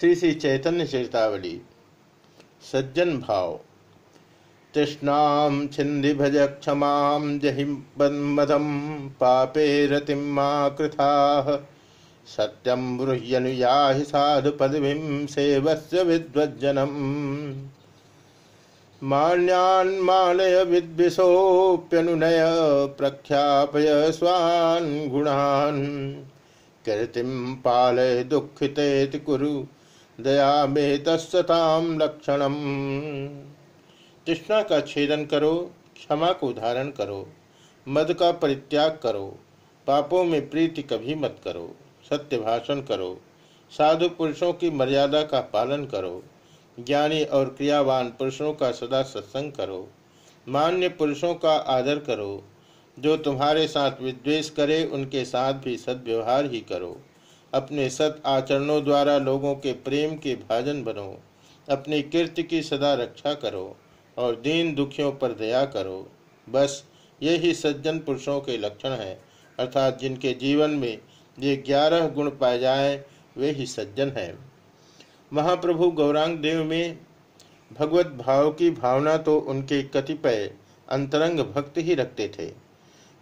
श्री श्री चैतन्य चेतावली सज्जन भाव। तृष्णाम छिंदि भज क्षमा जहि मदम पापे रतिम कृथा। सत्यम ब्रूह्यनुया साधु पदवीं सेवस्य विद्वज्जनम। मान्यान्मालय विद्विषोप्यनुनय प्रख्यापय स्वान् गुणान्। कीर्तिम पालय दुखितेति कुरु दया में तस्ताम लक्षणम। तृष्णा का छेदन करो, क्षमा को धारण करो, मद का परित्याग करो, पापों में प्रीति कभी मत करो, सत्य भाषण करो, साधु पुरुषों की मर्यादा का पालन करो, ज्ञानी और क्रियावान पुरुषों का सदा सत्संग करो, मान्य पुरुषों का आदर करो, जो तुम्हारे साथ विद्वेष करे, उनके साथ भी सद्व्यवहार ही करो। अपने सत आचरणों द्वारा लोगों के प्रेम के भाजन बनो। अपनी कीर्ति की सदा रक्षा करो और दीन दुखियों पर दया करो। बस यही सज्जन पुरुषों के लक्षण हैं, अर्थात जिनके जीवन में ये ग्यारह गुण पाए जाए, वे ही सज्जन हैं। महाप्रभु गौरांग देव में भगवत भाव की भावना तो उनके कतिपय अंतरंग भक्त ही रखते थे,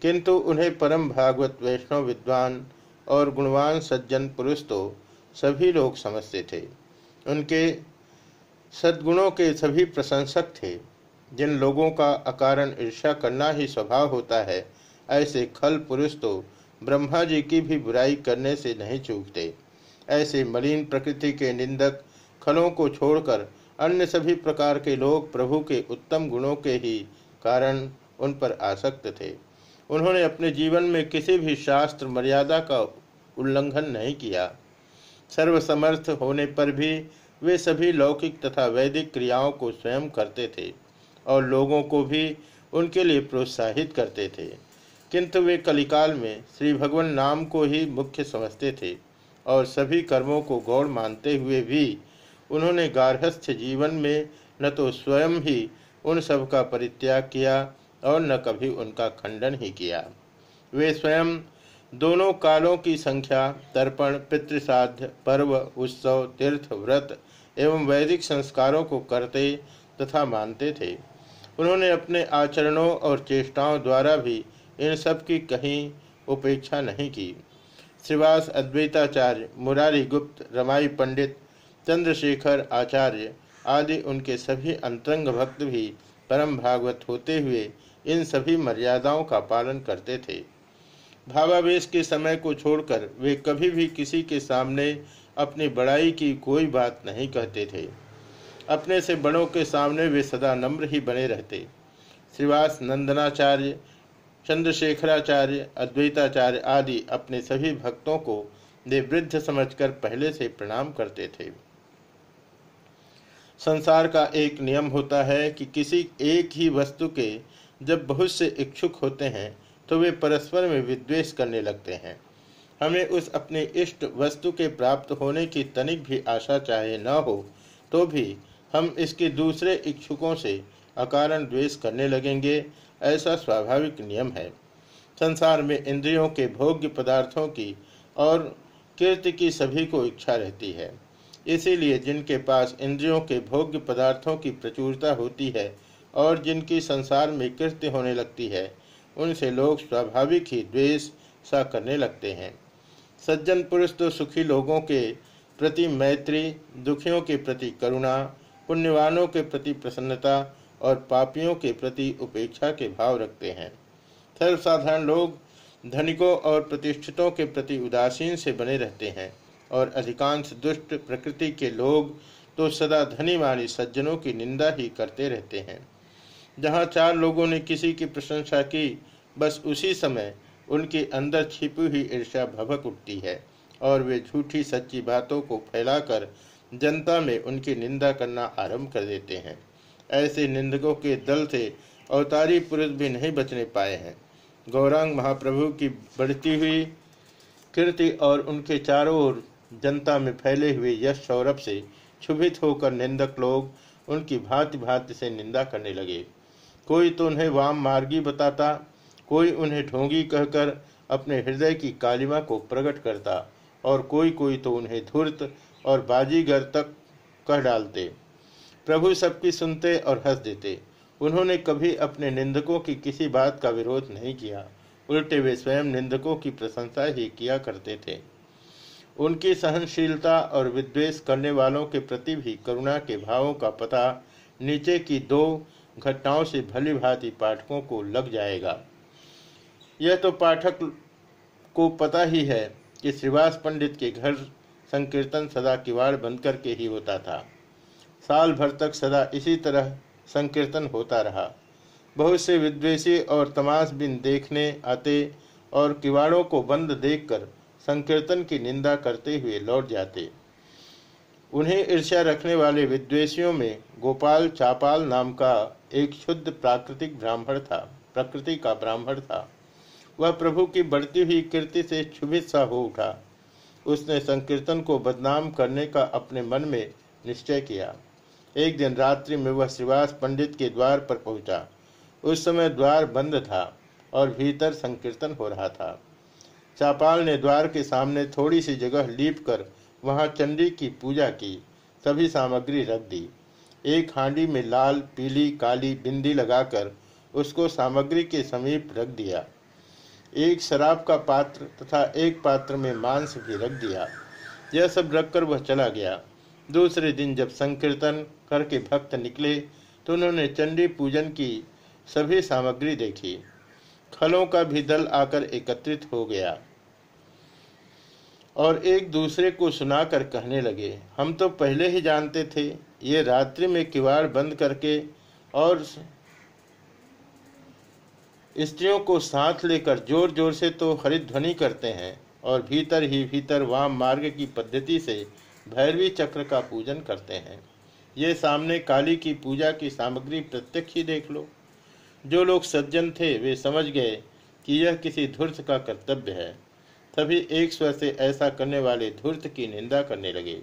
किंतु उन्हें परम भागवत वैष्णव विद्वान और गुणवान सज्जन पुरुष तो सभी लोग समझते थे। उनके सद्गुणों के सभी प्रशंसक थे। जिन लोगों का अकारण ईर्षा करना ही स्वभाव होता है, ऐसे खल पुरुष तो ब्रह्मा जी की भी बुराई करने से नहीं चूकते। ऐसे मलिन प्रकृति के निंदक खलों को छोड़कर अन्य सभी प्रकार के लोग प्रभु के उत्तम गुणों के ही कारण उन पर आसक्त थे। उन्होंने अपने जीवन में किसी भी शास्त्र मर्यादा का उल्लंघन नहीं किया। सर्वसमर्थ होने पर भी वे सभी लौकिक तथा वैदिक क्रियाओं को स्वयं करते थे और लोगों को भी उनके लिए प्रोत्साहित करते थे। किंतु वे कलिकाल में श्री भगवान नाम को ही मुख्य समझते थे और सभी कर्मों को गौड़ मानते हुए भी उन्होंने गार्हस्थ जीवन में न तो स्वयं ही उन सब का परित्याग किया और न कभी उनका खंडन ही किया। वे स्वयं दोनों कालों की संख्या, तर्पण, पितृसाध्य, पर्व, उत्सव, तीर्थ, व्रत एवं वैदिक संस्कारों को करते तथा मानते थे। उन्होंने अपने आचरणों और चेष्टाओं द्वारा भी इन सब की कहीं उपेक्षा नहीं की। श्रीवास अद्वैताचार्य, मुरारी गुप्त, रमाई पंडित, चंद्रशेखर आचार्य आदि उनके सभी अंतरंग भक्त भी परम भागवत होते हुए इन सभी मर्यादाओं का पालन करते थे। भावावेश के समय को छोड़कर वे कभी भी किसी के सामने अपनी बड़ाई की कोई बात नहीं कहते थे। अपने से बड़ों के सामने वे सदा नम्र ही बने रहते। श्रीवास नंदनाचार्य, चंद्रशेखराचार्य, अद्वैताचार्य आदि अपने सभी भक्तों को निवृद्ध वृद्ध समझकर पहले से प्रणाम करते थे। संसार का एक नियम होता है कि किसी एक ही वस्तु के जब बहुत से इच्छुक होते हैं तो वे परस्पर में विद्वेष करने लगते हैं। हमें उस अपने इष्ट वस्तु के प्राप्त होने की तनिक भी आशा चाहे न हो तो भी हम इसके दूसरे इच्छुकों से अकारण द्वेष करने लगेंगे, ऐसा स्वाभाविक नियम है। संसार में इंद्रियों के भोग्य पदार्थों की और कीर्ति की सभी को इच्छा रहती है। इसीलिए जिनके पास इंद्रियों के भोग्य पदार्थों की प्रचुरता होती है और जिनकी संसार में कृत्य होने लगती है, उनसे लोग स्वाभाविक ही द्वेष सा करने लगते हैं। सज्जन पुरुष तो सुखी लोगों के प्रति मैत्री, दुखियों के प्रति करुणा, पुण्यवानों के प्रति प्रसन्नता और पापियों के प्रति उपेक्षा के भाव रखते हैं। सर्वसाधारण लोग धनिकों और प्रतिष्ठितों के प्रति उदासीन से बने रहते हैं और अधिकांश दुष्ट प्रकृति के लोग तो सदा धनी वाली सज्जनों की निंदा ही करते रहते हैं। जहाँ चार लोगों ने किसी की प्रशंसा की, बस उसी समय उनके अंदर छिपी हुई ईर्ष्या भभक उठती है और वे झूठी सच्ची बातों को फैलाकर जनता में उनकी निंदा करना आरंभ कर देते हैं। ऐसे निंदकों के दल से अवतारी पुरुष भी नहीं बचने पाए हैं। गौरांग महाप्रभु की बढ़ती हुई कीर्ति और उनके चारों ओर जनता में फैले हुए यश सौरभ से क्षुभित होकर निंदक लोग उनकी भांति भांति से निंदा करने लगे। कोई तो उन्हें वाम मार्गी बताता, कोई उन्हें ढोंगी कहकर अपने हृदय की कालिमा को प्रकट करता, और कोई कोई तो उन्हें धूर्त और बाजीगर तक कह डालते। प्रभु सबकी सुनते और हंस देते। उन्होंने कभी अपने निंदकों की किसी बात का विरोध नहीं किया। उल्टे वे स्वयं निंदकों की प्रशंसा ही किया करते थे। उनकी सहनशीलता और विद्वेष करने वालों के प्रति भी करुणा के भावों का पता नीचे की दो घटनाओं से भली भांति पाठकों को लग जाएगा। यह तो पाठक को पता ही है कि श्रीवास पंडित के घर संकीर्तन सदा किवाड़ बंद करके ही होता था। साल भर तक सदा इसी तरह संकीर्तन होता रहा। बहुत से विद्वेषी और तमाश बिन देखने, आते और किवाड़ों को बंद देखकर संकीर्तन की निंदा करते हुए लौट जाते। उन्हें ईर्ष्या रखने वाले विद्वेषियों में गोपाल चापाल नाम का एक शुद्ध प्राकृतिक ब्राह्मण था, प्रकृति का ब्राह्मण था। वह प्रभु की बढ़ती हुई कीर्ति से क्षुभित सा हो उठा। उसने संकीर्तन को बदनाम करने का अपने मन में निश्चय किया। एक दिन रात्रि में वह श्रीवास पंडित के द्वार पर पहुँचा। उस समय द्वार बंद था और भीतर संकीर्तन हो रहा था। चापाल ने द्वार के सामने थोड़ी सी जगह लीप कर वहाँ चंडी की पूजा की, सभी सामग्री रख दी। एक हांडी में लाल, पीली, काली बिंदी लगाकर उसको सामग्री के समीप रख दिया। एक शराब का पात्र तथा एक पात्र में मांस भी रख दिया। यह सब रखकर वह चला गया। दूसरे दिन जब संकीर्तन करके भक्त निकले तो उन्होंने चंडी पूजन की सभी सामग्री देखी। खलों का भी दल आकर एकत्रित हो गया। और एक दूसरे को सुनाकर कहने लगे, हम तो पहले ही जानते थे, ये रात्रि में किवाड़ बंद करके और स्त्रियों को साथ लेकर ज़ोर ज़ोर से तो हरिध्वनि करते हैं और भीतर ही भीतर वाम मार्ग की पद्धति से भैरवी चक्र का पूजन करते हैं। ये सामने काली की पूजा की सामग्री प्रत्यक्ष ही देख लो। जो लोग सज्जन थे, वे समझ गए कि यह किसी धूर्त का कर्तव्य है। तभी एक स्वर से ऐसा करने वाले धूर्त की निंदा करने लगे।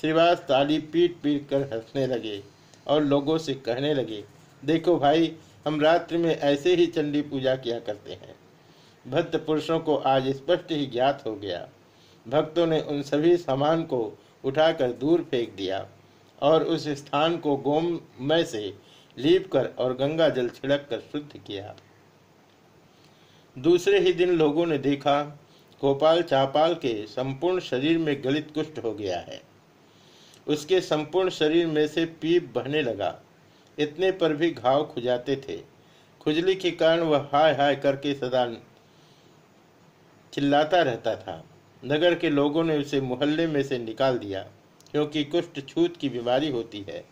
श्रीवास ताली पीट पीट कर हंसने लगे और लोगों से कहने लगे, देखो भाई, हम रात्रि में ऐसे ही चंडी पूजा किया करते हैं। भक्त पुरुषों को आज स्पष्ट ही ज्ञात हो गया। भक्तों ने उन सभी सामान को उठाकर दूर फेंक दिया और उस स्थान को गोमय से लीप कर और गंगा जल छिड़क कर शुद्ध किया। दूसरे ही दिन लोगों ने देखा गोपाल चापाल के संपूर्ण शरीर में गलित कुष्ठ हो गया है। उसके संपूर्ण शरीर में से पीप बहने लगा। इतने पर भी घाव खुजाते थे। खुजली के कारण वह हाय हाय करके सदा चिल्लाता रहता था। नगर के लोगों ने उसे मोहल्ले में से निकाल दिया, क्योंकि कुष्ठ छूत की बीमारी होती है।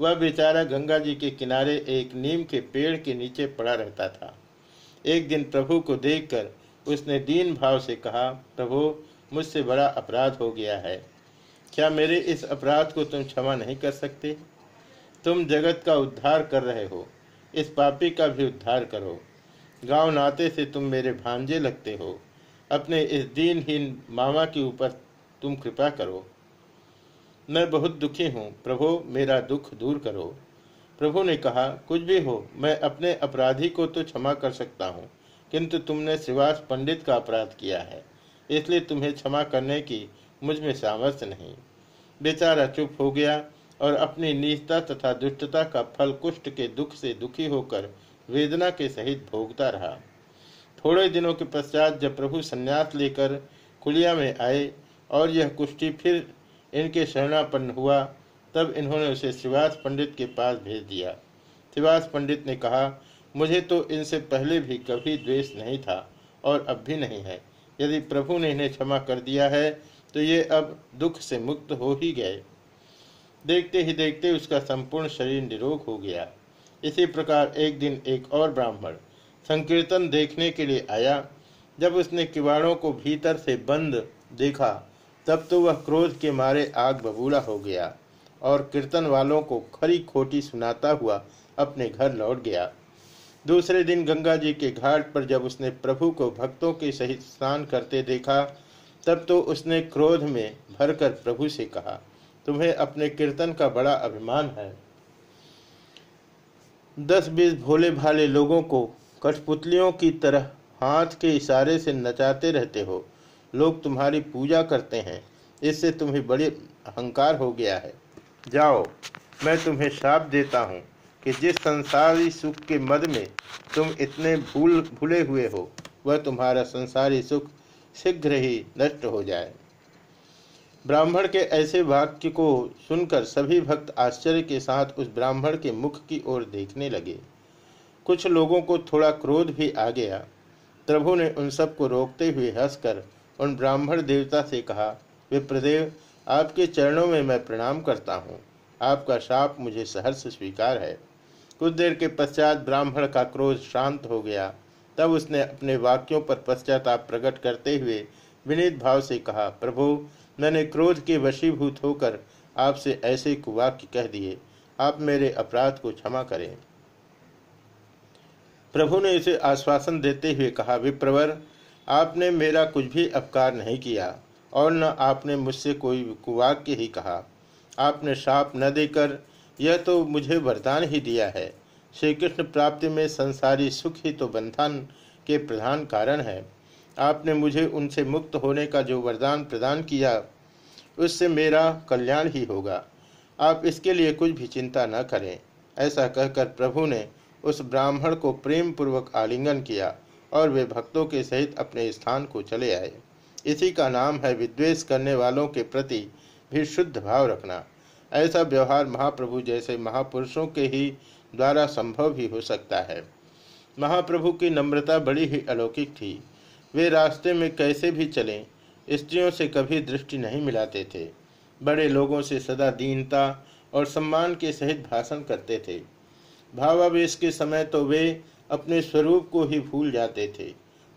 वह बेचारा गंगा जी के किनारे एक नीम के पेड़ के नीचे पड़ा रहता था। एक दिन प्रभु को देखकर उसने दीन भाव से कहा, प्रभु, मुझसे बड़ा अपराध हो गया है। क्या मेरे इस अपराध को तुम क्षमा नहीं कर सकते? तुम जगत का उद्धार कर रहे हो, इस पापी का भी उद्धार करो। गाँव नाते से तुम मेरे भांजे लगते हो, अपने इस दीनहीन मामा के ऊपर तुम कृपा करो। मैं बहुत दुखी हूँ, प्रभु, मेरा दुख दूर करो। प्रभु ने कहा, कुछ भी हो, मैं अपने अपराधी को तो क्षमा कर सकता हूँ। किंतु तुमने श्रीवास पंडित का अपराध किया है, इसलिए तुम्हें क्षमा करने की मुझमें सामर्थ्य नहीं। बेचारा चुप हो गया और अपनी निजता तथा दुष्टता का फल कुष्ठ के दुख से दुखी होकर वेदना के सहित भोगता रहा। थोड़े दिनों के पश्चात जब प्रभु संन्यास लेकर कुलिया में आए और यह कुष्ठी फिर इनके शरणापन्न हुआ, तब इन्होंने उसे शिवास पंडित के पास भेज दिया। शिवास पंडित ने कहा मुझे तो इनसे पहले भी कभी द्वेष नहीं था और अब भी नहीं है। यदि प्रभु ने इन्हें क्षमा कर दिया है तो ये अब दुख से मुक्त हो ही गए। देखते ही देखते उसका संपूर्ण शरीर निरोग हो गया। इसी प्रकार एक दिन एक और ब्राह्मण संकीर्तन देखने के लिए आया। जब उसने किवाड़ों को भीतर से बंद देखा, तब तो वह क्रोध के मारे आग बबूला हो गया और कीर्तन वालों को खरी खोटी सुनाता हुआ अपने घर लौट गया। दूसरे दिन गंगा जी के घाट पर जब उसने प्रभु को भक्तों के सहित स्नान करते देखा, तब तो उसने क्रोध में भरकर प्रभु से कहा, तुम्हें अपने कीर्तन का बड़ा अभिमान है। दस बीस भोले भाले लोगों को कठपुतलियों की तरह हाथ के इशारे से नचाते रहते हो। लोग तुम्हारी पूजा करते हैं। इससे तुम्हें बड़े अहंकार हो गया है। जाओ, मैं तुम्हें श्राप देता हूँ। कि जिस संसारी सुख के मद में तुम इतने भूल, भूले हुए हो, वह तुम्हारा संसारी सुख शीघ्र ही नष्ट हो जाए। ब्राह्मण के ऐसे वाक्य को सुनकर सभी भक्त आश्चर्य के साथ उस ब्राह्मण के मुख की ओर देखने लगे। कुछ लोगों को थोड़ा क्रोध भी आ गया। प्रभु ने उन सबको रोकते हुए हंसकर उन ब्राह्मण देवता से कहा, विप्रदेव, आपके चरणों में मैं प्रणाम करता हूँ। आपका शाप मुझे सहर्ष स्वीकार है। कुछ देर के पश्चात ब्राह्मण का क्रोध शांत हो गया। तब उसने अपने वाक्यों पर पश्चाताप प्रकट करते हुए विनीत भाव से कहा, प्रभु, मैंने क्रोध के वशीभूत होकर आपसे ऐसे कुवाक्य कह दिए। आप मेरे अपराध को क्षमा करें। प्रभु ने इसे आश्वासन देते हुए कहा, विप्रवर, आपने मेरा कुछ भी अपकार नहीं किया, और न आपने मुझसे कोई कुवाक्य ही कहा। आपने शाप न देकर यह तो मुझे वरदान ही दिया है। श्री कृष्ण प्राप्ति में संसारी सुख ही तो बंधन के प्रधान कारण है। आपने मुझे उनसे मुक्त होने का जो वरदान प्रदान किया, उससे मेरा कल्याण ही होगा। आप इसके लिए कुछ भी चिंता न करें। ऐसा कहकर प्रभु ने उस ब्राह्मण को प्रेम पूर्वक आलिंगन किया और वे भक्तों के सहित अपने स्थान को चले आए। इसी का नाम है विद्वेष करने वालों के प्रति भी शुद्ध भाव रखना। ऐसा व्यवहार महाप्रभु जैसे महापुरुषों के ही द्वारा संभव ही हो सकता है। महाप्रभु की नम्रता बड़ी ही अलौकिक थी। वे रास्ते में कैसे भी चलें, स्त्रियों से कभी दृष्टि नहीं मिलाते थे। बड़े लोगों से सदा दीनता और सम्मान के सहित भाषण करते थे। भावावेश के समय तो वे अपने स्वरूप को ही भूल जाते थे।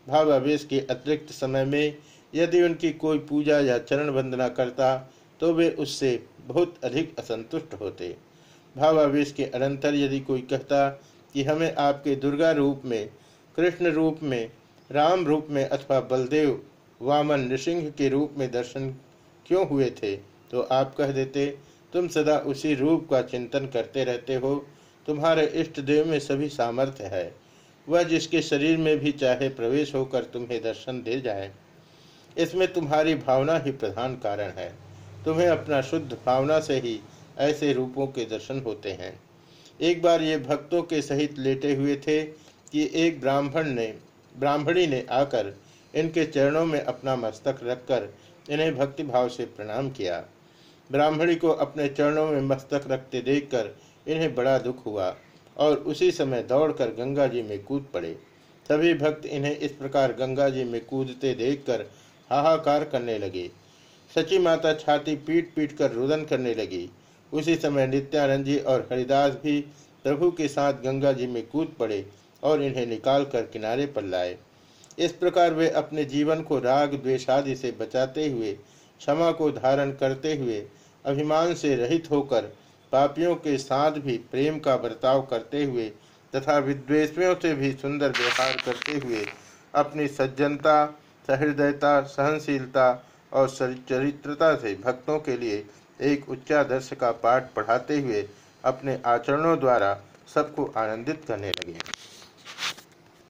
भावावेश के अतिरिक्त समय में यदि उनकी कोई पूजा या चरण वंदना करता तो वे उससे बहुत अधिक असंतुष्ट होते। भावावेश के अनंतर यदि कोई कहता कि हमें आपके दुर्गा रूप में, कृष्ण रूप में, राम रूप में अथवा बलदेव, वामन नृसिंह के रूप में दर्शन क्यों हुए थे तो आप कह देते, तुम सदा उसी रूप का चिंतन करते रहते हो। तुम्हारे इष्ट देव में सभी सामर्थ्य है। वह जिसके शरीर में भी चाहे प्रवेश होकर तुम्हें दर्शन दे जाए। इसमें तुम्हारी भावना ही प्रधान कारण है। तुम्हें अपना शुद्ध भावना से ही ऐसे रूपों के दर्शन होते हैं। एक बार ये भक्तों के सहित लेटे हुए थे कि एक ब्राह्मण ने, ब्राह्मणी ने आकर इनके चरणों में अपना मस्तक रखकर इन्हें भक्तिभाव से प्रणाम किया। ब्राह्मणी को अपने चरणों में मस्तक रखते देखकर इन्हें बड़ा दुख हुआ और उसी समय दौड़कर गंगा जी में कूद पड़े। सभी भक्त इन्हें इस प्रकार गंगा जी में कूदते देखकर हाहाकार करने लगे। सची माता छाती पीट पीट कर रुदन करने लगी। उसी समय नित्यानंद जी और हरिदास भी प्रभु के साथ गंगा जी में कूद पड़े और इन्हें निकाल कर किनारे पर लाए। इस प्रकार वे अपने जीवन को राग द्वेषादि से बचाते हुए, क्षमा को धारण करते हुए, अभिमान से रहित होकर पापियों के साथ भी प्रेम का बर्ताव करते हुए तथा विद्वेषियों से भी सुंदर व्यवहार करते हुए अपनी सज्जनता, सहृदयता, सहनशीलता और चरित्रता से भक्तों के लिए एक उच्चादर्श का पाठ पढ़ाते हुए अपने आचरणों द्वारा सबको आनंदित करने लगे।